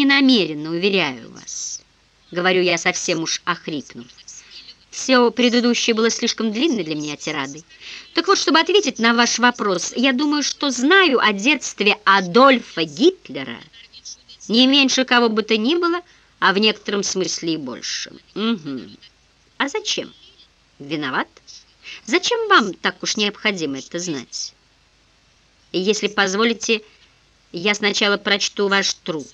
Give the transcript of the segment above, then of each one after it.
не намерена, уверяю вас. Говорю я совсем уж охрипнув. Все предыдущее было слишком длинной для меня тирадой. Так вот, чтобы ответить на ваш вопрос, я думаю, что знаю о детстве Адольфа Гитлера не меньше кого бы то ни было, а в некотором смысле и больше. Угу. А зачем? Виноват? Зачем вам так уж необходимо это знать? Если позволите, я сначала прочту ваш труд.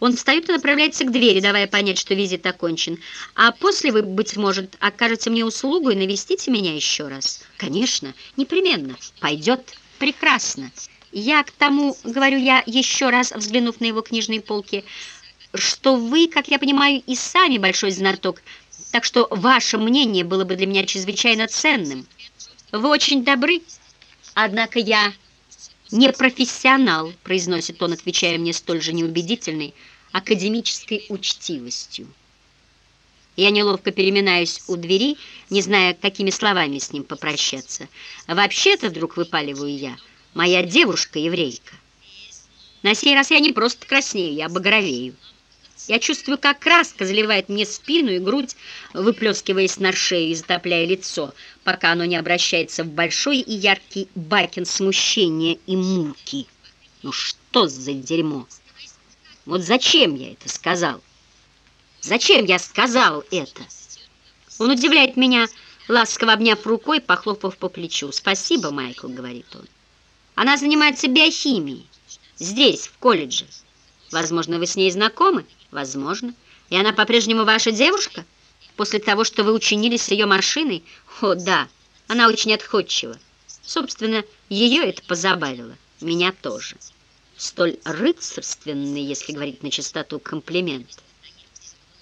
Он встает и направляется к двери, давая понять, что визит окончен. А после вы, быть может, окажете мне услугу и навестите меня еще раз. Конечно, непременно. Пойдет прекрасно. Я к тому, говорю я, еще раз взглянув на его книжные полки, что вы, как я понимаю, и сами большой знаток, так что ваше мнение было бы для меня чрезвычайно ценным. Вы очень добры, однако я не профессионал, произносит он, отвечая мне столь же неубедительной академической учтивостью. Я неловко переминаюсь у двери, не зная, какими словами с ним попрощаться. Вообще-то, вдруг выпаливаю я, моя девушка-еврейка. На сей раз я не просто краснею, я багровею. Я чувствую, как краска заливает мне спину и грудь, выплескиваясь на шею и затопляя лицо, пока оно не обращается в большой и яркий бакен смущения и муки. Ну что за дерьмо? Вот зачем я это сказал? Зачем я сказал это? Он удивляет меня, ласково обняв рукой, похлопав по плечу. «Спасибо, Майкл», — говорит он. «Она занимается биохимией. Здесь, в колледже. Возможно, вы с ней знакомы?» Возможно. И она по-прежнему ваша девушка? После того, что вы учинили с ее машиной? О, да, она очень отходчива. Собственно, ее это позабавило. Меня тоже. Столь рыцарственный, если говорить на чистоту, комплимент.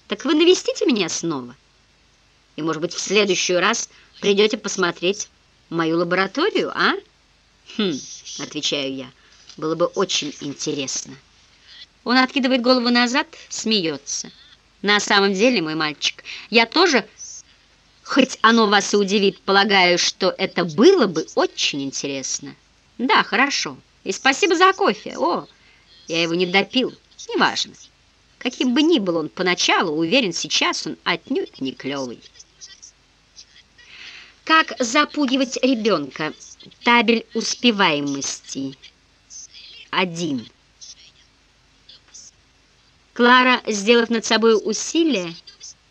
Так вы навестите меня снова? И, может быть, в следующий раз придете посмотреть мою лабораторию, а? Хм, отвечаю я, было бы очень интересно. Он откидывает голову назад, смеется. На самом деле, мой мальчик, я тоже, хоть оно вас и удивит, полагаю, что это было бы очень интересно. Да, хорошо. И спасибо за кофе. О, я его не допил. Неважно. Каким бы ни был он поначалу, уверен, сейчас он отнюдь не клевый. Как запугивать ребенка? Табель успеваемости. Один. Клара, сделав над собой усилие,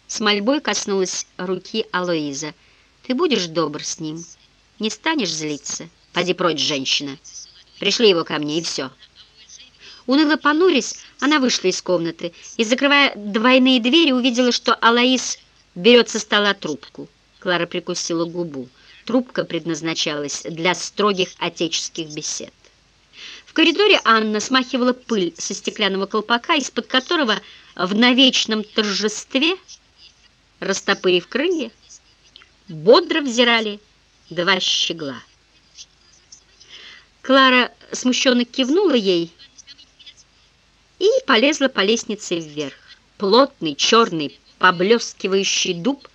с мольбой коснулась руки Алоиза. «Ты будешь добр с ним, не станешь злиться? Поди прочь, женщина. Пришли его ко мне, и все». Уныло понурясь, она вышла из комнаты и, закрывая двойные двери, увидела, что Алоиз берет со стола трубку. Клара прикусила губу. Трубка предназначалась для строгих отеческих бесед коридоре Анна смахивала пыль со стеклянного колпака, из-под которого в навечном торжестве, растопырив крылья, бодро взирали два щегла. Клара смущенно кивнула ей и полезла по лестнице вверх. Плотный, черный, поблескивающий дуб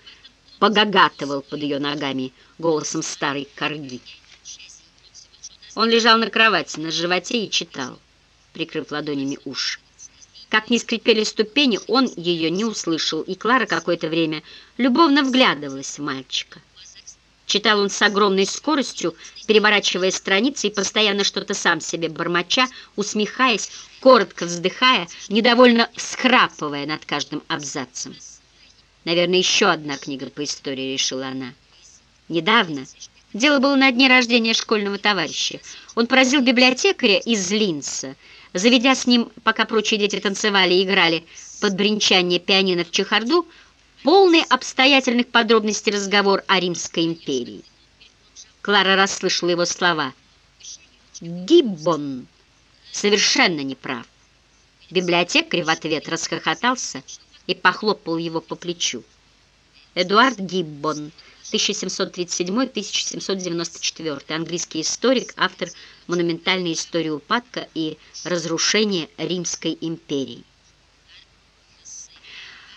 погагатывал под ее ногами голосом старой корги. Он лежал на кровати, на животе и читал, прикрыв ладонями уши. Как ни скрипели ступени, он ее не услышал, и Клара какое-то время любовно вглядывалась в мальчика. Читал он с огромной скоростью, переворачивая страницы и постоянно что-то сам себе бормоча, усмехаясь, коротко вздыхая, недовольно всхрапывая над каждым абзацем. «Наверное, еще одна книга по истории», — решила она. Недавно Дело было на дне рождения школьного товарища. Он поразил библиотекаря из Линца, заведя с ним, пока прочие дети танцевали и играли под бренчание пианино в чехарду, полный обстоятельных подробностей разговор о Римской империи. Клара расслышала его слова. «Гиббон совершенно не прав». Библиотекарь в ответ расхохотался и похлопал его по плечу. Эдуард Гиббон – 1737-1794, английский историк, автор монументальной истории упадка и разрушения Римской империи.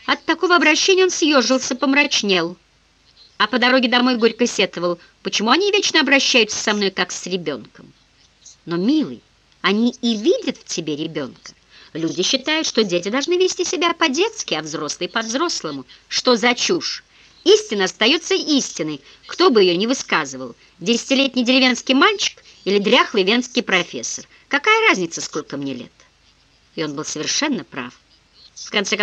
От такого обращения он съежился, помрачнел, а по дороге домой горько сетовал, почему они вечно обращаются со мной, как с ребенком. Но, милый, они и видят в тебе ребенка. Люди считают, что дети должны вести себя по-детски, а взрослые по-взрослому. Что за чушь? Истина остается истиной, кто бы ее ни высказывал. Десятилетний деревенский мальчик или дряхлый венский профессор. Какая разница, сколько мне лет? И он был совершенно прав. В конце